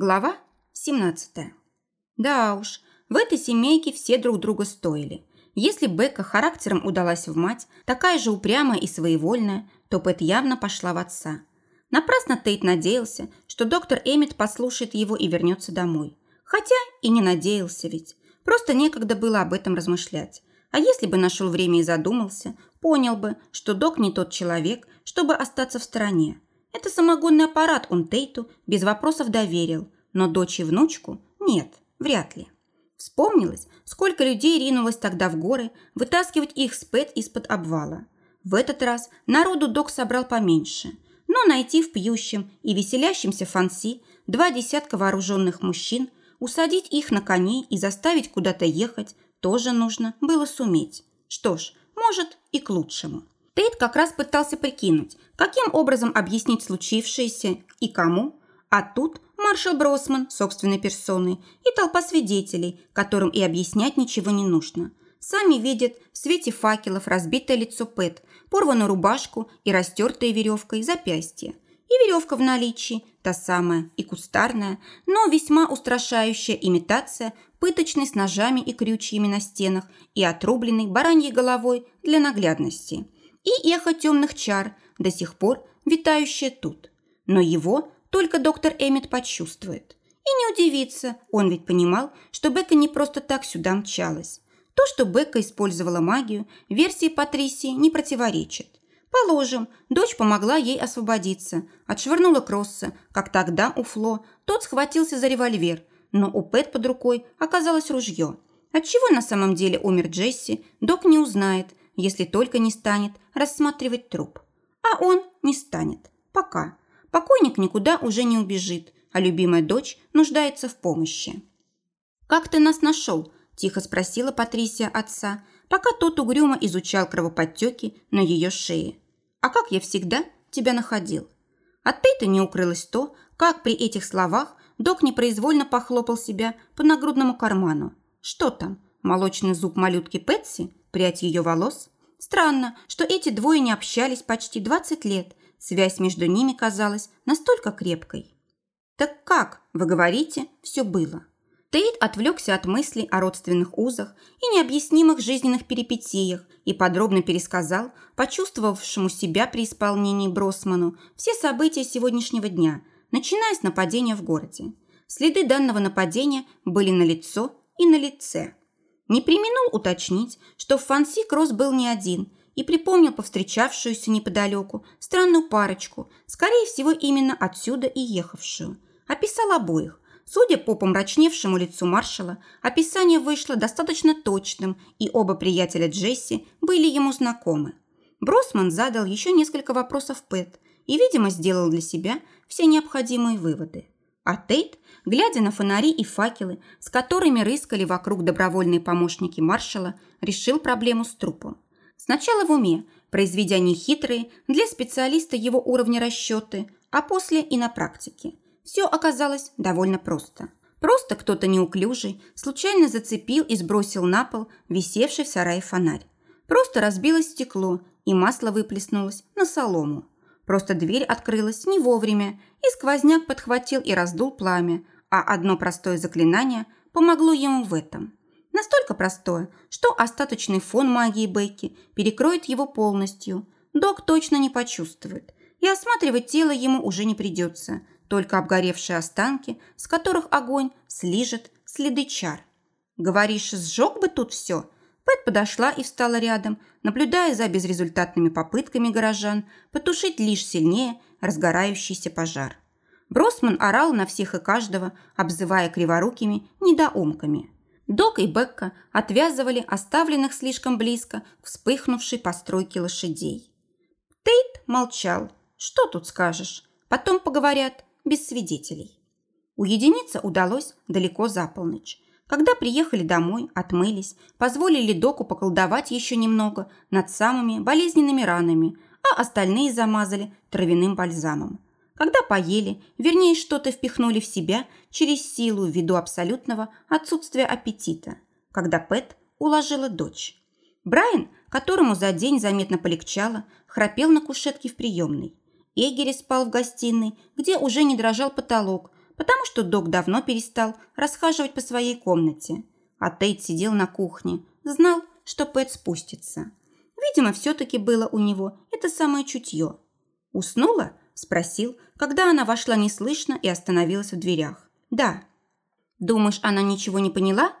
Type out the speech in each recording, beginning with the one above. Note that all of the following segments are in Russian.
Глава 17. Да уж, в этой семейке все друг друга стоили. Если Бекка характером удалась в мать, такая же упрямая и своевольная, то Пэт явно пошла в отца. Напрасно Тейт надеялся, что доктор Эммет послушает его и вернется домой. Хотя и не надеялся ведь. Просто некогда было об этом размышлять. А если бы нашел время и задумался, понял бы, что док не тот человек, чтобы остаться в стороне. Это самогонный аппарат он Тейту без вопросов доверил, но дочь и внучку нет, вряд ли. Вспомнилось, сколько людей ринулось тогда в горы вытаскивать их с Пэт из-под обвала. В этот раз народу док собрал поменьше, но найти в пьющем и веселящемся фанси два десятка вооруженных мужчин, усадить их на коней и заставить куда-то ехать тоже нужно было суметь. Что ж, может и к лучшему. Тейт как раз пытался прикинуть, каким образом объяснить случившееся и кому, а тут маршал Бросман собственной персоной и толпа свидетелей, которым и объяснять ничего не нужно. Сами видят в свете факелов разбитое лицо Пэт, порванную рубашку и растертые веревкой запястье. И веревка в наличии, та самая и кустарная, но весьма устрашающая имитация, пыточной с ножами и крючьями на стенах и отрубленной бараньей головой для наглядности – и эхо темных чар, до сих пор витающее тут. Но его только доктор Эммет почувствует. И не удивится, он ведь понимал, что Бека не просто так сюда мчалась. То, что Бека использовала магию, версии Патрисии не противоречит. Положим, дочь помогла ей освободиться, отшвырнула Кросса, как тогда у Фло, тот схватился за револьвер, но у Пэт под рукой оказалось ружье. Отчего на самом деле умер Джесси, док не узнает, если только не станет рассматривать труп. А он не станет. Пока. Покойник никуда уже не убежит, а любимая дочь нуждается в помощи. «Как ты нас нашел?» – тихо спросила Патрисия отца, пока тот угрюмо изучал кровоподтеки на ее шее. «А как я всегда тебя находил?» От Тейта не укрылось то, как при этих словах док непроизвольно похлопал себя по нагрудному карману. Что там? Молочный зуб малютки Пэтси? Прядь ее волос? Странно, что эти двое не общались почти 20 лет. Связь между ними казалась настолько крепкой. «Так как, вы говорите, все было?» Тейт отвлекся от мыслей о родственных узах и необъяснимых жизненных перипетиях и подробно пересказал почувствовавшему себя при исполнении Бросману все события сегодняшнего дня, начиная с нападения в городе. Следы данного нападения были на лицо и на лице. Не применул уточнить, что в Фанси Кросс был не один и припомнил повстречавшуюся неподалеку странную парочку, скорее всего, именно отсюда и ехавшую. Описал обоих. Судя по помрачневшему лицу маршала, описание вышло достаточно точным, и оба приятеля Джесси были ему знакомы. Бросман задал еще несколько вопросов Пэт и, видимо, сделал для себя все необходимые выводы. А Тейт, глядя на фонари и факелы, с которыми рыскали вокруг добровольные помощники маршала, решил проблему с трупом. Сначала в уме, произведя нехитрые для специалиста его уровня расчеты, а после и на практике. Все оказалось довольно просто. Просто кто-то неуклюжий случайно зацепил и сбросил на пол висевший в сарае фонарь. Просто разбилось стекло, и масло выплеснулось на солому. Просто дверь открылась не вовремя, и сквозняк подхватил и раздул пламя, а одно простое заклинание помогло ему в этом. Настолько простое, что остаточный фон магии Бекки перекроет его полностью. Док точно не почувствует. И осматривать тело ему уже не придется, только обгоревшие останки, с которых огонь слижет следы чар. «Говоришь, сжег бы тут все?» Пэт подошла и встала рядом, наблюдая за безрезультатными попытками горожан потушить лишь сильнее разгорающийся пожар. Бросман орал на всех и каждого, обзывая криворукими недоумками. Док и Бекка отвязывали оставленных слишком близко вспыхнувшей постройке лошадей. Тейт молчал. Что тут скажешь? Потом поговорят без свидетелей. Уединиться удалось далеко за полночь. Когда приехали домой, отмылись, позволили доку поколдовать еще немного над самыми болезненными ранами, а остальные замазали травяным бальзамом. Когда поели, вернее, что-то впихнули в себя через силу ввиду абсолютного отсутствия аппетита. Когда Пэт уложила дочь. Брайан, которому за день заметно полегчало, храпел на кушетке в приемной. Эгери спал в гостиной, где уже не дрожал потолок, потому что док давно перестал расхаживать по своей комнате. А Тейт сидел на кухне, знал, что Пэт спустится. Видимо, все-таки было у него это самое чутье. «Уснула?» – спросил, когда она вошла неслышно и остановилась в дверях. «Да». «Думаешь, она ничего не поняла?»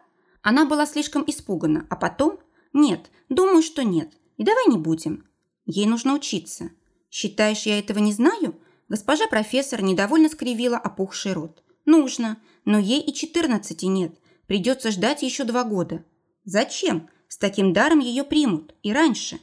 Она была слишком испугана, а потом «Нет, думаю, что нет. И давай не будем. Ей нужно учиться. Считаешь, я этого не знаю?» Госпожа профессор недовольно скривила опухший рот. «Нужно, но ей и четырнадцати нет. Придется ждать еще два года». «Зачем? С таким даром ее примут. И раньше».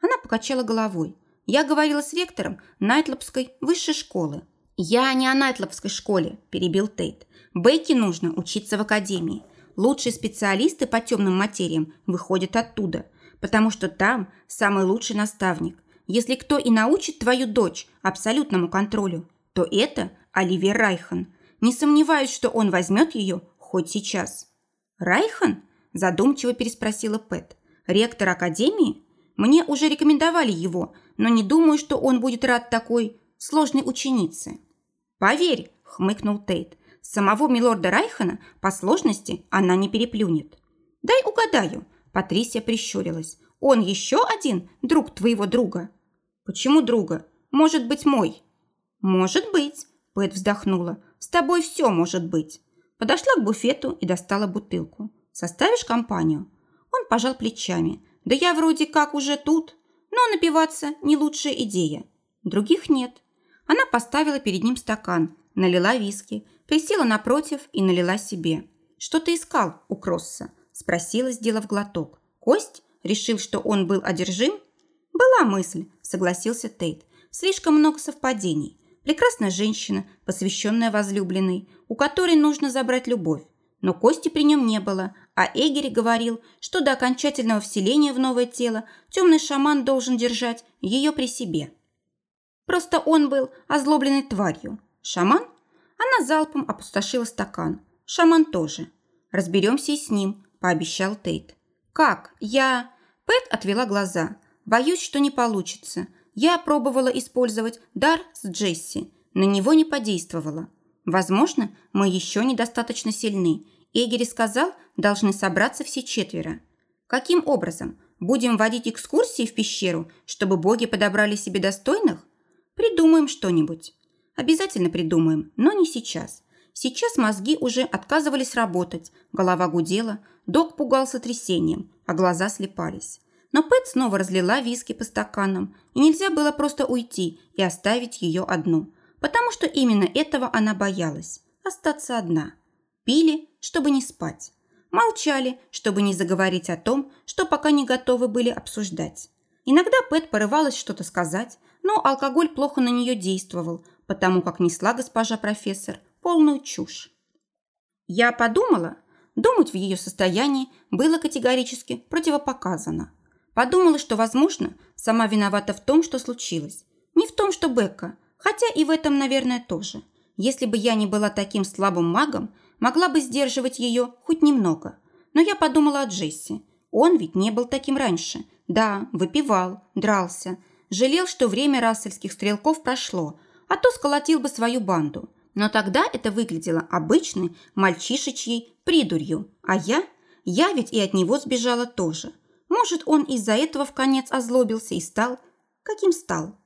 Она покачала головой. «Я говорила с ректором Найтлопской высшей школы». «Я не о Найтлопской школе», – перебил Тейт. «Бейке нужно учиться в академии. Лучшие специалисты по темным материям выходят оттуда, потому что там самый лучший наставник. Если кто и научит твою дочь абсолютному контролю, то это Оливер Райхан. Не сомневаюсь, что он возьмет ее хоть сейчас». «Райхан?» – задумчиво переспросила Пэт. «Ректор Академии? Мне уже рекомендовали его, но не думаю, что он будет рад такой сложной ученице». «Поверь», – хмыкнул Тейт, Самого милорда Райхана по сложности она не переплюнет. «Дай угадаю», – Патрисия прищурилась. «Он еще один друг твоего друга?» «Почему друга? Может быть, мой?» «Может быть», – Пэт вздохнула. «С тобой все может быть». Подошла к буфету и достала бутылку. «Составишь компанию?» Он пожал плечами. «Да я вроде как уже тут, но напиваться не лучшая идея. Других нет». Она поставила перед ним стакан, налила виски, Присела напротив и налила себе. «Что ты искал у Кросса?» – спросила, сделав глоток. «Кость? Решил, что он был одержим?» «Была мысль», – согласился Тейт. «Слишком много совпадений. Прекрасная женщина, посвященная возлюбленной, у которой нужно забрать любовь. Но кости при нем не было, а Эгери говорил, что до окончательного вселения в новое тело темный шаман должен держать ее при себе. Просто он был озлобленной тварью. Шаман она залпом опустошила стакан. Шаман тоже. Разберемся и с ним, пообещал Тейт. Как? Я... Пэт отвела глаза. Боюсь, что не получится. Я пробовала использовать дар с Джесси. На него не подействовало. Возможно, мы еще недостаточно сильны. Эгери сказал, должны собраться все четверо. Каким образом? Будем водить экскурсии в пещеру, чтобы боги подобрали себе достойных? Придумаем что-нибудь. Обязательно придумаем, но не сейчас. Сейчас мозги уже отказывались работать, голова гудела, док пугался трясением, а глаза слепались. Но Пэт снова разлила виски по стаканам, и нельзя было просто уйти и оставить ее одну, потому что именно этого она боялась – остаться одна. Пили, чтобы не спать. Молчали, чтобы не заговорить о том, что пока не готовы были обсуждать. Иногда Пэт порывалась что-то сказать, но алкоголь плохо на нее действовал, потому как несла госпожа профессор полную чушь. Я подумала, думать в ее состоянии было категорически противопоказано. Подумала, что, возможно, сама виновата в том, что случилось. Не в том, что Бекка, хотя и в этом, наверное, тоже. Если бы я не была таким слабым магом, могла бы сдерживать ее хоть немного. Но я подумала о Джесси. Он ведь не был таким раньше. Да, выпивал, дрался. Жалел, что время рассельских стрелков прошло, а то сколотил бы свою банду. Но тогда это выглядело обычной мальчишечьей придурью. А я? Я ведь и от него сбежала тоже. Может, он из-за этого в конец озлобился и стал... Каким стал?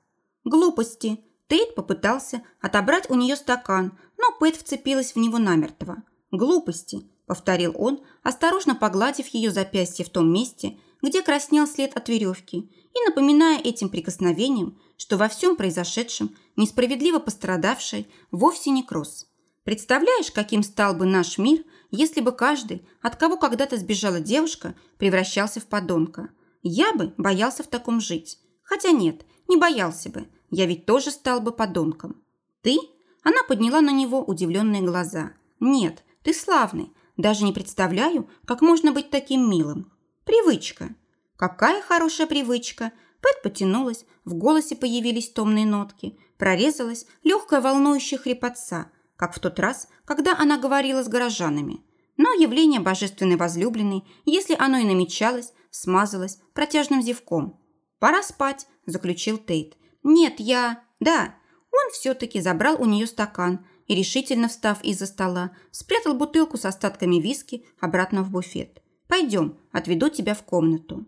Глупости. Тейт попытался отобрать у нее стакан, но Пэт вцепилась в него намертво. «Глупости», – повторил он, осторожно погладив ее запястье в том месте, где краснел след от веревки, и напоминая этим прикосновением, что во всем произошедшем несправедливо пострадавший вовсе не Кросс. Представляешь, каким стал бы наш мир, если бы каждый, от кого когда-то сбежала девушка, превращался в подонка? Я бы боялся в таком жить. Хотя нет, не боялся бы. Я ведь тоже стал бы подонком. Ты? Она подняла на него удивленные глаза. Нет, ты славный. Даже не представляю, как можно быть таким милым. Привычка. Какая хорошая привычка. Пэт потянулась, в голосе появились томные нотки, прорезалась легкая волнующая хрипотца, как в тот раз, когда она говорила с горожанами. Но явление божественной возлюбленной, если оно и намечалось, смазалось протяжным зевком. «Пора спать», – заключил Тейт. «Нет, я...» «Да». Он все-таки забрал у нее стакан, и, решительно встав из-за стола, спрятал бутылку с остатками виски обратно в буфет. «Пойдем, отведу тебя в комнату».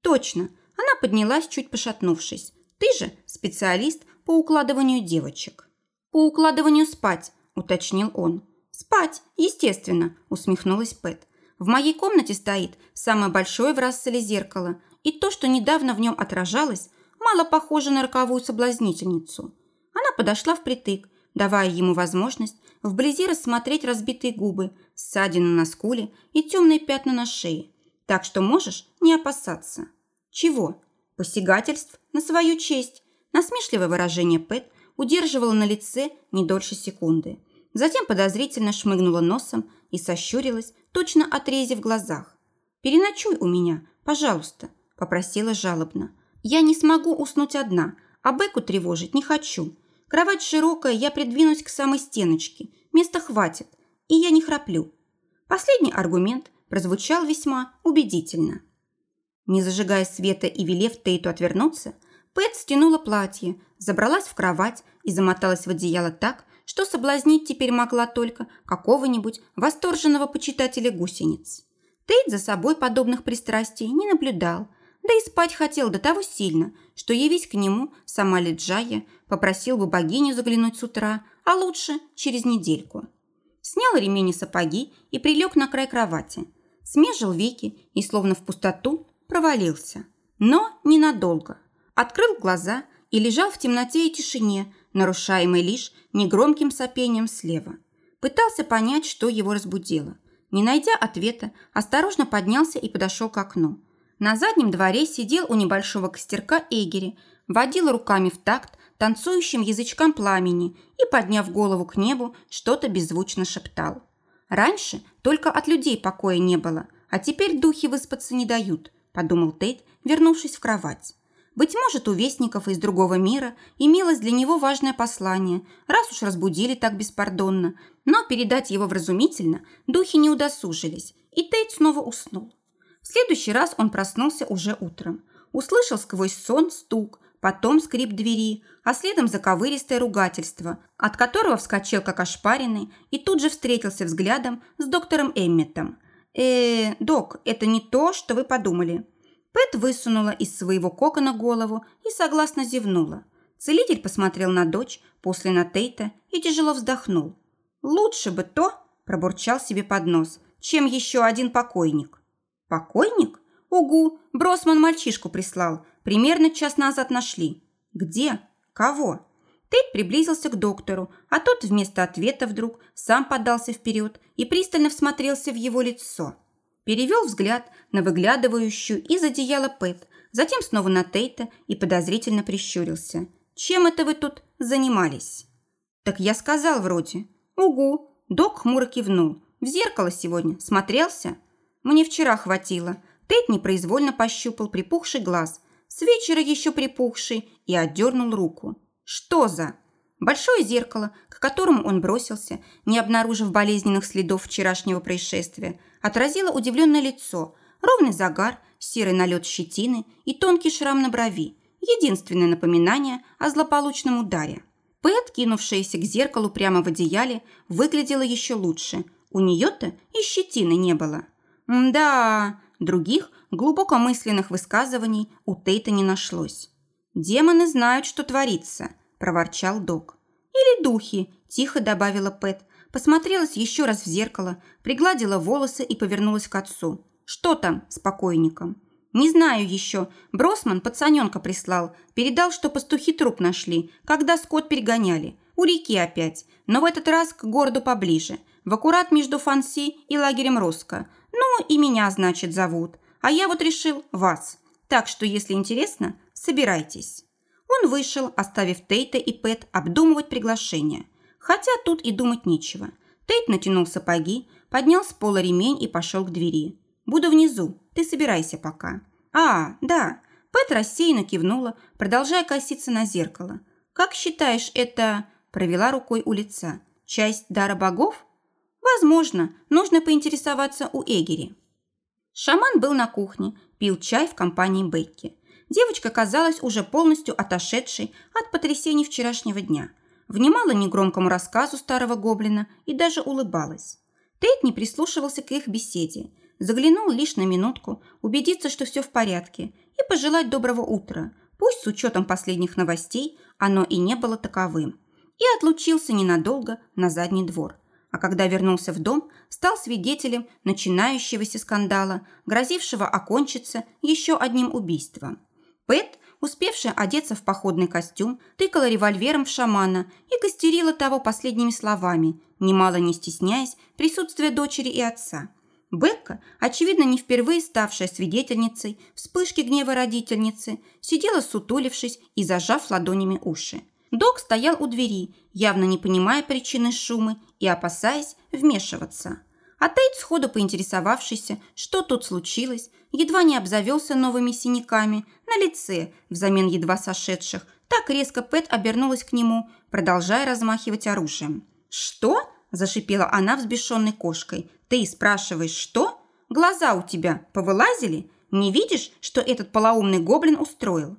«Точно!» Она поднялась, чуть пошатнувшись. «Ты же специалист по укладыванию девочек». «По укладыванию спать», – уточнил он. «Спать, естественно», – усмехнулась Пэт. «В моей комнате стоит самое большое в Расселе зеркало, и то, что недавно в нем отражалось, мало похоже на роковую соблазнительницу». Она подошла впритык, давая ему возможность вблизи рассмотреть разбитые губы, ссадины на скуле и темные пятна на шее. Так что можешь не опасаться. Чего? Посягательств на свою честь. Насмешливое выражение Пэт удерживало на лице не дольше секунды. Затем подозрительно шмыгнула носом и сощурилась, точно отрезив в глазах. «Переночуй у меня, пожалуйста», – попросила жалобно. «Я не смогу уснуть одна, а Беку тревожить не хочу. Кровать широкая, я придвинусь к самой стеночке. Места хватит, и я не храплю». Последний аргумент прозвучал весьма убедительно. Не зажигая света и велев Тейту отвернуться, Пэт стянула платье, забралась в кровать и замоталась в одеяло так, что соблазнить теперь могла только какого-нибудь восторженного почитателя гусениц. Тейт за собой подобных пристрастий не наблюдал, да и спать хотел до того сильно, что явись к нему сама Лиджая, попросил бы богиню заглянуть с утра, а лучше через недельку. Снял ремень и сапоги и прилег на край кровати. Смежил веки и, словно в пустоту, провалился. Но ненадолго. Открыл глаза и лежал в темноте и тишине, нарушаемой лишь негромким сопением слева. Пытался понять, что его разбудило. Не найдя ответа, осторожно поднялся и подошел к окну. На заднем дворе сидел у небольшого костерка Эгери, водил руками в такт танцующим язычкам пламени и, подняв голову к небу, что-то беззвучно шептал. Раньше только от людей покоя не было, а теперь духи выспаться не дают, подумал Тейт, вернувшись в кровать. Быть может, у вестников из другого мира имелось для него важное послание, раз уж разбудили так беспардонно, но передать его вразумительно духи не удосужились, и Тейт снова уснул. В следующий раз он проснулся уже утром. Услышал сквозь сон стук, потом скрип двери, а следом заковыристое ругательство, от которого вскочил как ошпаренный и тут же встретился взглядом с доктором Эмметом. «Э, док, это не то, что вы подумали». Пэт высунула из своего кокона голову и согласно зевнула. Целитель посмотрел на дочь, после на Тейта и тяжело вздохнул. «Лучше бы то», – пробурчал себе под нос, – «чем еще один покойник». «Покойник? Угу, Бросман мальчишку прислал. Примерно час назад нашли. Где? Кого?» Тейт приблизился к доктору, а тот вместо ответа вдруг сам подался вперед и пристально всмотрелся в его лицо. Перевел взгляд на выглядывающую из одеяла Пэт, затем снова на Тейта и подозрительно прищурился. «Чем это вы тут занимались?» «Так я сказал вроде». «Угу». Док хмуро кивнул. «В зеркало сегодня смотрелся?» Мне вчера хватило. Тейт непроизвольно пощупал припухший глаз, с вечера еще припухший, и отдернул руку. Что за? Большое зеркало, к которому он бросился, не обнаружив болезненных следов вчерашнего происшествия, отразило удивленное лицо, ровный загар, серый налет щетины и тонкий шрам на брови, единственное напоминание о злополучном ударе. Пэт, кинувшаяся к зеркалу прямо в одеяле, выглядела еще лучше. У нее-то и щетины не было. Да, других глубокомысленных высказываний у Тейта не нашлось. «Демоны знают, что творится», – проворчал док. «Или духи», – тихо добавила Пэт. Посмотрелась еще раз в зеркало, пригладила волосы и повернулась к отцу. «Что там с покойником?» «Не знаю еще. Бросман пацаненка прислал. Передал, что пастухи труп нашли, когда скот перегоняли. У реки опять. Но в этот раз к городу поближе. В аккурат между Фанси и лагерем Роско. Ну, и меня, значит, зовут. А я вот решил вас. Так что, если интересно, собирайтесь». Он вышел, оставив Тейта и Пэт обдумывать приглашение. Хотя тут и думать нечего. Тейт натянул сапоги, поднял с пола ремень и пошел к двери. «Буду внизу, ты собирайся пока». «А, да». Пэт рассеянно кивнула, продолжая коситься на зеркало. «Как считаешь, это...» Провела рукой у лица. «Часть дара богов?» Возможно, нужно поинтересоваться у Эгери. Шаман был на кухне, пил чай в компании Бекки. Девочка казалась уже полностью отошедшей от потрясений вчерашнего дня. внимала негромкому рассказу старого гоблина и даже улыбалась. Тейт не прислушивался к их беседе, заглянул лишь на минутку, убедиться, что все в порядке, и пожелать доброго утра, пусть с учетом последних новостей оно и не было таковым, и отлучился ненадолго на задний двор. А когда вернулся в дом, стал свидетелем начинающегося скандала, грозившего окончиться еще одним убийством. Пэт успевшая одеться в походный костюм, тыкала револьвером в шамана и костерила того последними словами, немало не стесняясь присутствия дочери и отца. Бекка, очевидно, не впервые ставшая свидетельницей вспышки гнева родительницы, сидела сутулившись и зажав ладонями уши. Док стоял у двери, явно не понимая причины шума и опасаясь вмешиваться. А Тейт, сходу поинтересовавшийся, что тут случилось, едва не обзавелся новыми синяками на лице взамен едва сошедших. Так резко Пэт обернулась к нему, продолжая размахивать оружием. «Что?» – зашипела она взбешенной кошкой. «Ты спрашиваешь, что? Глаза у тебя повылазили? Не видишь, что этот полоумный гоблин устроил?»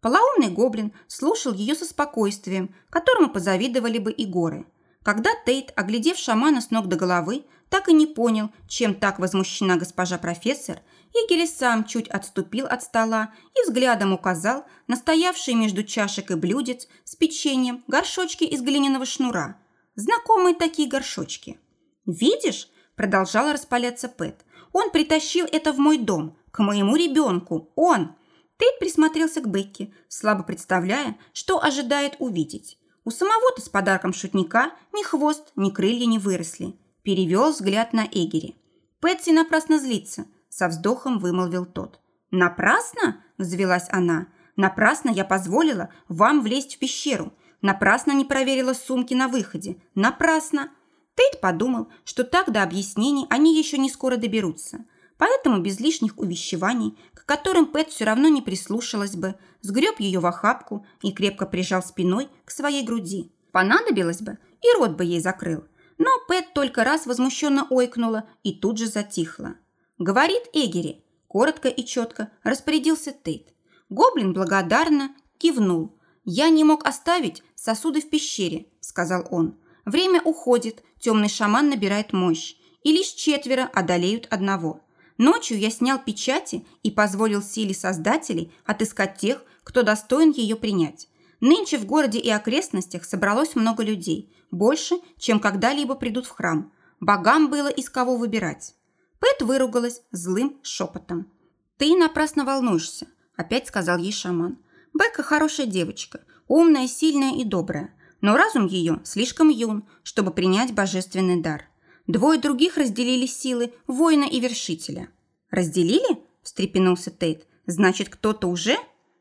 Полоумный гоблин слушал ее со спокойствием, которому позавидовали бы и горы. Когда Тейт, оглядев шамана с ног до головы, так и не понял, чем так возмущена госпожа профессор, Егерь сам чуть отступил от стола и взглядом указал на стоявшие между чашек и блюдец с печеньем горшочки из глиняного шнура. Знакомые такие горшочки. «Видишь?» – продолжала распаляться Пэт. «Он притащил это в мой дом, к моему ребенку. Он!» Тейт присмотрелся к Бекке, слабо представляя, что ожидает увидеть. У самого-то с подарком шутника ни хвост, ни крылья не выросли. Перевел взгляд на Эгери. Пэтси напрасно злится. Со вздохом вымолвил тот. «Напрасно?» – взвелась она. «Напрасно я позволила вам влезть в пещеру. Напрасно не проверила сумки на выходе. Напрасно!» Тейт подумал, что так до объяснений они еще не скоро доберутся. Поэтому без лишних увещеваний, к которым Пэт все равно не прислушалась бы, сгреб ее в охапку и крепко прижал спиной к своей груди. Понадобилось бы, и рот бы ей закрыл. Но Пэт только раз возмущенно ойкнула и тут же затихла. «Говорит Эгери», – коротко и четко распорядился Тейт. Гоблин благодарно кивнул. «Я не мог оставить сосуды в пещере», – сказал он. «Время уходит, темный шаман набирает мощь, и лишь четверо одолеют одного. Ночью я снял печати и позволил силе создателей отыскать тех, кто достоин ее принять. Нынче в городе и окрестностях собралось много людей, больше, чем когда-либо придут в храм. Богам было из кого выбирать. Пэт выругалась злым шепотом. «Ты напрасно волнуешься», – опять сказал ей шаман. «Бекка хорошая девочка, умная, сильная и добрая, но разум ее слишком юн, чтобы принять божественный дар. Двое других разделили силы воина и вершителя». «Разделили?» – встрепенулся Тейт. «Значит, кто-то уже?»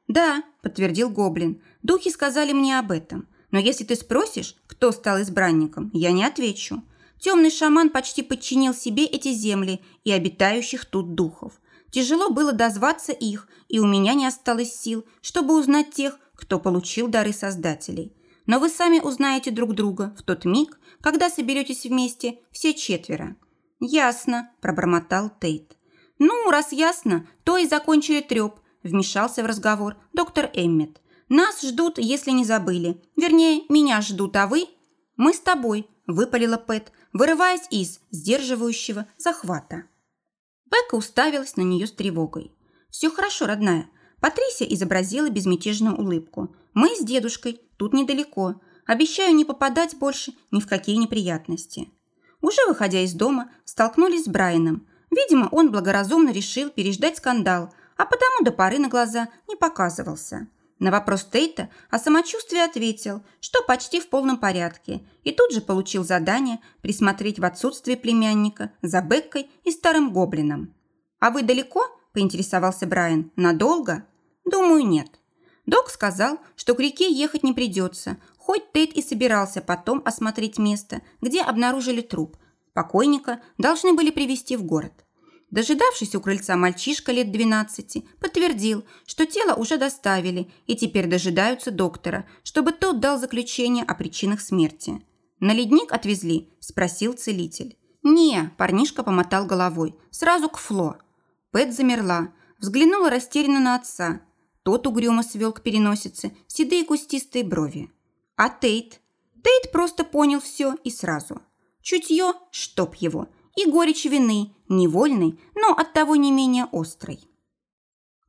«Да», – подтвердил Гоблин. «Духи сказали мне об этом. Но если ты спросишь, кто стал избранником, я не отвечу. Темный шаман почти подчинил себе эти земли и обитающих тут духов. Тяжело было дозваться их, и у меня не осталось сил, чтобы узнать тех, кто получил дары создателей. Но вы сами узнаете друг друга в тот миг, когда соберетесь вместе все четверо». «Ясно», – пробормотал Тейт. «Ну, раз ясно, то и закончили треп», – вмешался в разговор доктор Эммет. Нас ждут, если не забыли. Вернее, меня ждут, а вы? Мы с тобой, выпалила Пэт, вырываясь из сдерживающего захвата. Бекка уставилась на нее с тревогой. «Все хорошо, родная». Патрисия изобразила безмятежную улыбку. «Мы с дедушкой, тут недалеко. Обещаю не попадать больше ни в какие неприятности». Уже выходя из дома, столкнулись с Брайаном. Видимо, он благоразумно решил переждать скандал, а потому до поры на глаза не показывался. На вопрос Тейта о самочувствии ответил, что почти в полном порядке, и тут же получил задание присмотреть в отсутствие племянника за Беккой и старым гоблином. «А вы далеко?» – поинтересовался Брайан. «Надолго?» «Думаю, нет». Док сказал, что к реке ехать не придется, хоть Тейт и собирался потом осмотреть место, где обнаружили труп. Покойника должны были привезти в город. Дожидавшись у крыльца мальчишка лет 12 подтвердил, что тело уже доставили и теперь дожидаются доктора, чтобы тот дал заключение о причинах смерти. «На ледник отвезли?» – спросил целитель. «Не», – парнишка помотал головой, – «сразу к Фло». Пэт замерла, взглянула растерянно на отца. Тот угрюмо свел к переносице седые кустистые брови. «А Тейт?» Тейт просто понял все и сразу. Чутье, чтоб его, и горечь вины, невольной, но оттого не менее острой.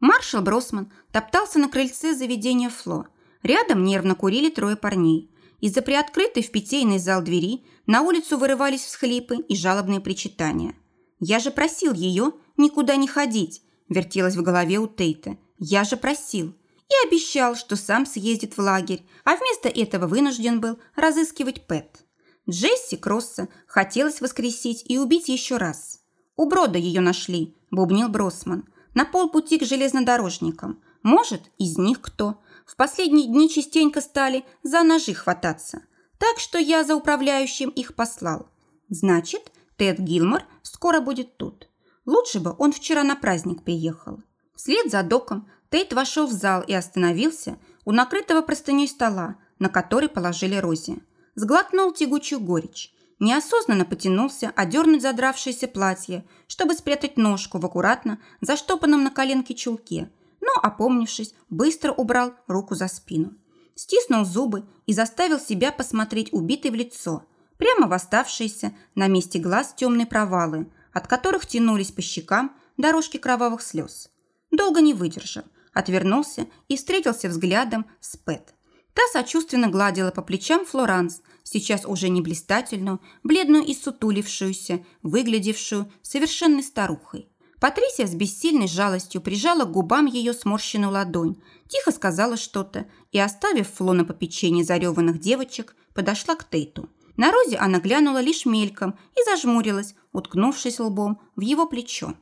Маршал Бросман топтался на крыльце заведения Фло. Рядом нервно курили трое парней. Из-за приоткрытой в питейный зал двери на улицу вырывались всхлипы и жалобные причитания. «Я же просил ее никуда не ходить», – вертелось в голове у Тейта. «Я же просил» и обещал, что сам съездит в лагерь, а вместо этого вынужден был разыскивать Пэт. Джесси Кросса хотелось воскресить и убить еще раз. «У Брода ее нашли», – бубнил Бросман. «На полпути к железнодорожникам. Может, из них кто. В последние дни частенько стали за ножи хвататься. Так что я за управляющим их послал. Значит, Тед Гилмор скоро будет тут. Лучше бы он вчера на праздник приехал». Вслед за доком Тейт вошел в зал и остановился у накрытого простыней стола, на который положили Рози. Сглотнул тягучую горечь. Неосознанно потянулся одернуть задравшееся платье, чтобы спрятать ножку в аккуратно заштопанном на коленке чулке, но, опомнившись, быстро убрал руку за спину. Стиснул зубы и заставил себя посмотреть убитой в лицо, прямо в оставшиеся на месте глаз темные провалы, от которых тянулись по щекам дорожки кровавых слез. Долго не выдержал отвернулся и встретился взглядом с Пэт. Та сочувственно гладила по плечам Флоранс, сейчас уже не блистательную, бледную и сутулившуюся, выглядевшую совершенной старухой. Патрисия с бессильной жалостью прижала к губам ее сморщенную ладонь, тихо сказала что-то и, оставив Фло на попечение зареванных девочек, подошла к Тейту. На Розе она глянула лишь мельком и зажмурилась, уткнувшись лбом в его плечо.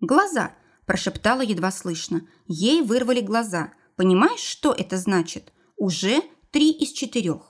Глаза – прошептала едва слышно. Ей вырвали глаза. Понимаешь, что это значит? Уже три из четырех.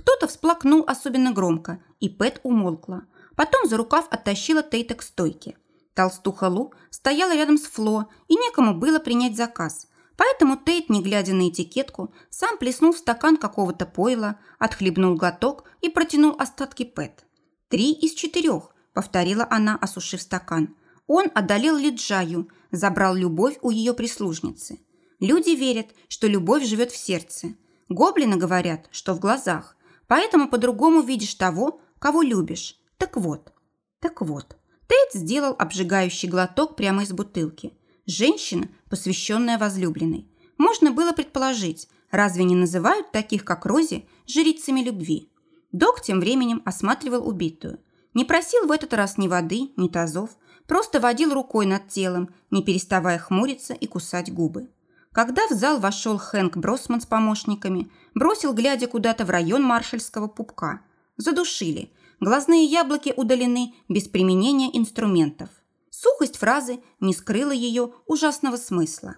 Кто-то всплакнул особенно громко, и Пэт умолкла. Потом за рукав оттащила Тейта к стойке. Толстуха Лу стояла рядом с Фло, и некому было принять заказ. Поэтому Тейт, не глядя на этикетку, сам плеснул в стакан какого-то пойла, отхлебнул глоток и протянул остатки Пэт. «Три из четырех», – повторила она, осушив стакан. Он одолел Лиджаю, забрал любовь у ее прислужницы. Люди верят, что любовь живет в сердце. Гоблины говорят, что в глазах. Поэтому по-другому видишь того, кого любишь. Так вот, так вот. Тейт сделал обжигающий глоток прямо из бутылки. Женщина, посвященная возлюбленной. Можно было предположить, разве не называют таких, как Рози, жрицами любви? Док тем временем осматривал убитую. Не просил в этот раз ни воды, ни тазов, просто водил рукой над телом, не переставая хмуриться и кусать губы. Когда в зал вошел Хэнк Бросман с помощниками, бросил, глядя куда-то в район маршальского пупка. Задушили. Глазные яблоки удалены без применения инструментов. Сухость фразы не скрыла ее ужасного смысла.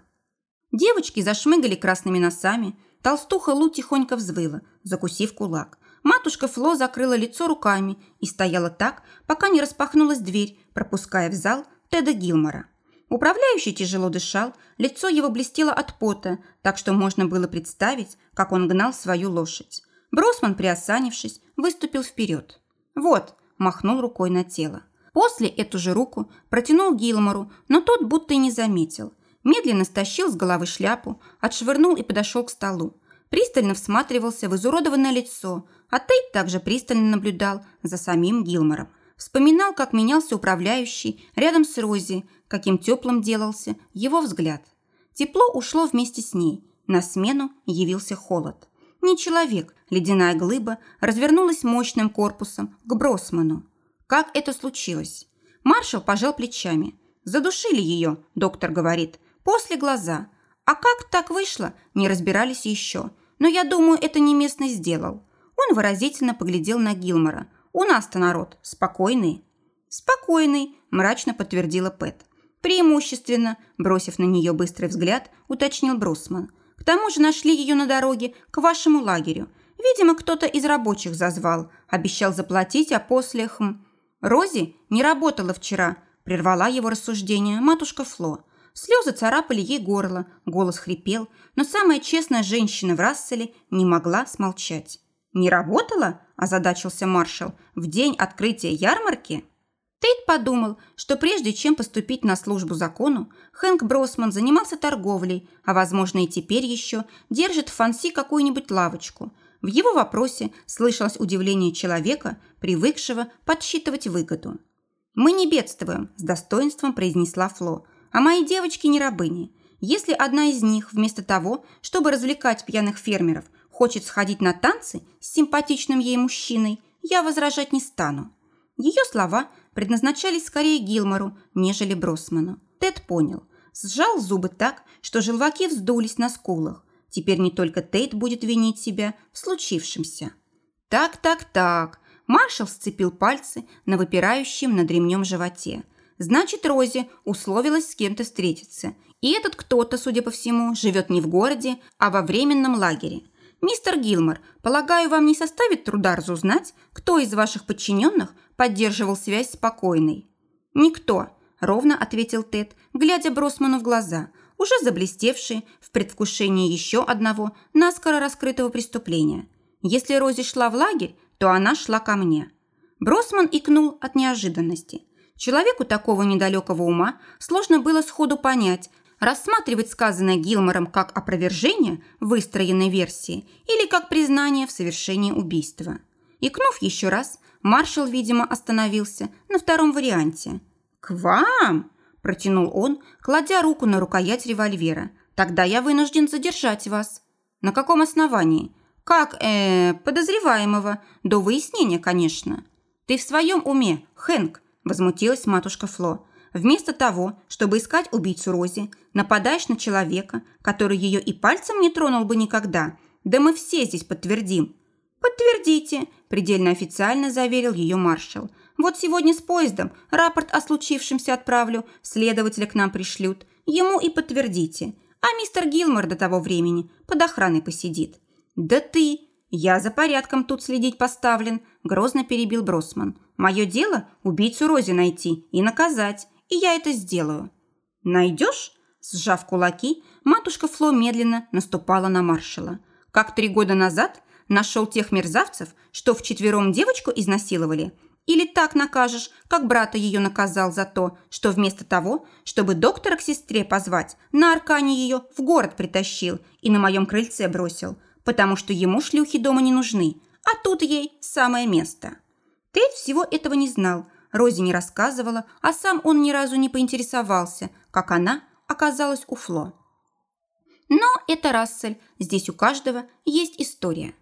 Девочки зашмыгали красными носами, толстуха Лу тихонько взвыла, закусив кулак. Матушка Фло закрыла лицо руками и стояла так, пока не распахнулась дверь, пропуская в зал Теда Гилмора. Управляющий тяжело дышал, лицо его блестело от пота, так что можно было представить, как он гнал свою лошадь. Бросман, приосанившись, выступил вперед. «Вот», – махнул рукой на тело. После эту же руку протянул Гилмору, но тот будто и не заметил. Медленно стащил с головы шляпу, отшвырнул и подошел к столу. Пристально всматривался в изуродованное лицо, а Тейт также пристально наблюдал за самим Гилмором. Вспоминал, как менялся управляющий рядом с Рози, каким теплым делался его взгляд. Тепло ушло вместе с ней. На смену явился холод. Не человек, ледяная глыба развернулась мощным корпусом к Бросману. Как это случилось? Маршал пожал плечами. Задушили ее, доктор говорит, после глаза. А как так вышло, не разбирались еще. Но я думаю, это не местный сделал. Он выразительно поглядел на Гилмора. «У нас-то народ спокойный». «Спокойный», – мрачно подтвердила Пэт. «Преимущественно», – бросив на нее быстрый взгляд, уточнил Брусман. «К тому же нашли ее на дороге к вашему лагерю. Видимо, кто-то из рабочих зазвал. Обещал заплатить, а после... Хм... Рози не работала вчера», – прервала его рассуждение матушка Фло. Слезы царапали ей горло, голос хрипел, но самая честная женщина в Расселе не могла смолчать. «Не работала?» – озадачился маршал. «В день открытия ярмарки?» Тейт подумал, что прежде чем поступить на службу закону, Хэнк Бросман занимался торговлей, а, возможно, и теперь еще держит в Фанси какую-нибудь лавочку. В его вопросе слышалось удивление человека, привыкшего подсчитывать выгоду. «Мы не бедствуем», – с достоинством произнесла Фло. «А мои девочки не рабыни. Если одна из них, вместо того, чтобы развлекать пьяных фермеров, хочет сходить на танцы с симпатичным ей мужчиной, я возражать не стану». Ее слова предназначались скорее Гилмору, нежели Бросману. Тед понял. Сжал зубы так, что желваки вздулись на скулах. Теперь не только Тейт будет винить себя в случившемся. Так, так, так. Маршал сцепил пальцы на выпирающем над ремнем животе. Значит, Рози условилась с кем-то встретиться. И этот кто-то, судя по всему, живет не в городе, а во временном лагере. Мистер Гилмор, полагаю, вам не составит труда разузнать, кто из ваших подчиненных поддерживал связь с покойной? Никто, ровно ответил Тед, глядя Бросману в глаза – уже заблестевшие в предвкушении еще одного наскоро раскрытого преступления. Если Рози шла в лагерь, то она шла ко мне. Бросман икнул от неожиданности. Человеку такого недалекого ума сложно было сходу понять, рассматривать сказанное Гилмором как опровержение выстроенной версии или как признание в совершении убийства. Икнув еще раз, маршал, видимо, остановился на втором варианте. «К вам!» Протянул он, кладя руку на рукоять револьвера. «Тогда я вынужден задержать вас». «На каком основании?» «Как, э, подозреваемого. До выяснения, конечно». «Ты в своем уме, Хэнк?» – возмутилась матушка Фло. «Вместо того, чтобы искать убийцу Рози, нападаешь на человека, который ее и пальцем не тронул бы никогда. Да мы все здесь подтвердим». «Подтвердите», – предельно официально заверил ее маршал – вот сегодня с поездом рапорт о случившемся отправлю, следователя к нам пришлют. Ему и подтвердите. А мистер Гилмор до того времени под охраной посидит». «Да ты! Я за порядком тут следить поставлен», – грозно перебил Бросман. «Мое дело – убийцу Рози найти и наказать, и я это сделаю». «Найдешь?» Сжав кулаки, матушка Фло медленно наступала на маршала. «Как три года назад нашел тех мерзавцев, что вчетвером девочку изнасиловали – или так накажешь, как брата ее наказал за то, что вместо того, чтобы доктора к сестре позвать, на аркане ее в город притащил и на моем крыльце бросил, потому что ему шлюхи дома не нужны, а тут ей самое место. Тед всего этого не знал, Рози не рассказывала, а сам он ни разу не поинтересовался, как она оказалась у Фло. Но это Рассель, здесь у каждого есть история.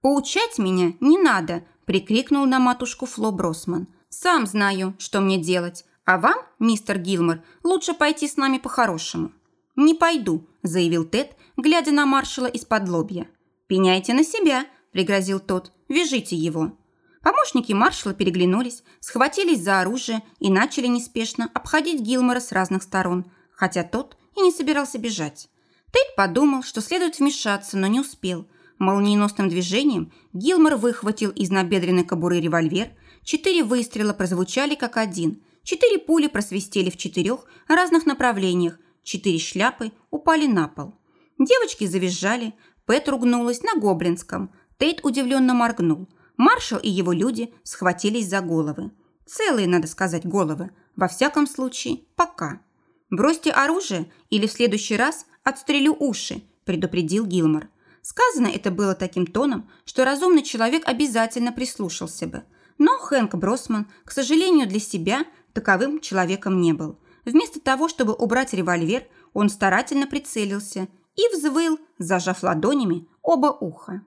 «Поучать меня не надо», прикрикнул на матушку Фло Бросман. «Сам знаю, что мне делать, а вам, мистер Гилмор, лучше пойти с нами по-хорошему». «Не пойду», – заявил Тед, глядя на маршала из-под лобья. «Пеняйте на себя», – пригрозил тот. «Вяжите его». Помощники маршала переглянулись, схватились за оружие и начали неспешно обходить Гилмора с разных сторон, хотя тот и не собирался бежать. Тед подумал, что следует вмешаться, но не успел – Молниеносным движением Гилмор выхватил из набедренной кобуры револьвер. Четыре выстрела прозвучали как один. Четыре пули просвистели в четырех разных направлениях. Четыре шляпы упали на пол. Девочки завизжали. Пэт ругнулась на гоблинском. Тейт удивленно моргнул. Маршал и его люди схватились за головы. Целые, надо сказать, головы. Во всяком случае, пока. «Бросьте оружие, или в следующий раз отстрелю уши», предупредил Гилмор. Сказано это было таким тоном, что разумный человек обязательно прислушался бы. Но Хэнк Бросман, к сожалению для себя, таковым человеком не был. Вместо того, чтобы убрать револьвер, он старательно прицелился и взвыл, зажав ладонями оба уха.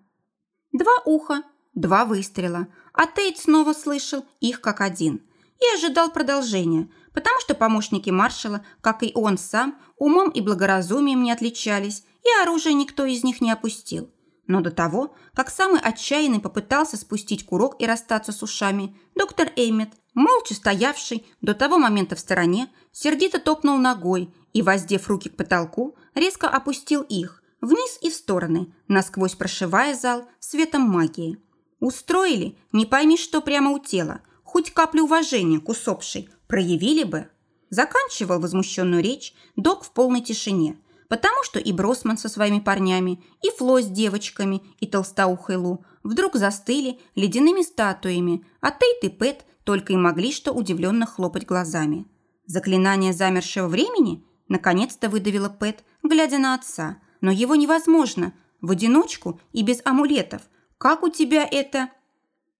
Два уха, два выстрела, а Тейт снова слышал их как один и ожидал продолжения, потому что помощники маршала, как и он сам, умом и благоразумием не отличались и оружие никто из них не опустил. Но до того, как самый отчаянный попытался спустить курок и расстаться с ушами, доктор Эймет, молча стоявший до того момента в стороне, сердито топнул ногой и, воздев руки к потолку, резко опустил их вниз и в стороны, насквозь прошивая зал светом магии. Устроили, не пойми, что прямо у тела, хоть каплю уважения к усопшей проявили бы. Заканчивал возмущенную речь док в полной тишине – потому что и Бросман со своими парнями, и Фло с девочками, и толстоухой Лу вдруг застыли ледяными статуями, а Тейт и Пэт только и могли что удивленно хлопать глазами. «Заклинание замершего времени?» – наконец-то выдавила Пэт, глядя на отца. «Но его невозможно. В одиночку и без амулетов. Как у тебя это?»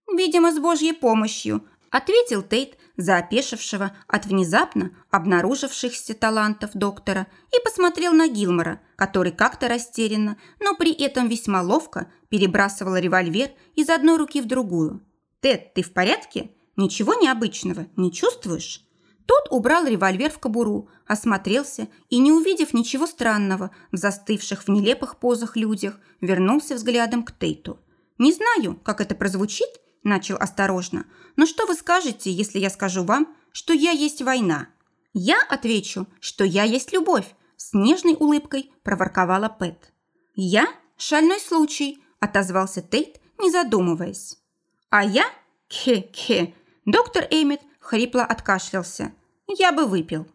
«Видимо, с Божьей помощью», – ответил Тейт за опешившего от внезапно обнаружившихся талантов доктора и посмотрел на Гилмора, который как-то растерянно, но при этом весьма ловко перебрасывал револьвер из одной руки в другую. «Тед, ты в порядке? Ничего необычного не чувствуешь?» Тот убрал револьвер в кобуру, осмотрелся и, не увидев ничего странного в застывших в нелепых позах людях, вернулся взглядом к Тейту. «Не знаю, как это прозвучит», – начал осторожно, «но что вы скажете, если я скажу вам, что я есть война?» «Я отвечу, что я есть любовь», – с нежной улыбкой проворковала Пэт. «Я? Шальной случай», – отозвался Тейт, не задумываясь. «А я? Кхе-кхе», – доктор Эммет хрипло откашлялся. «Я бы выпил».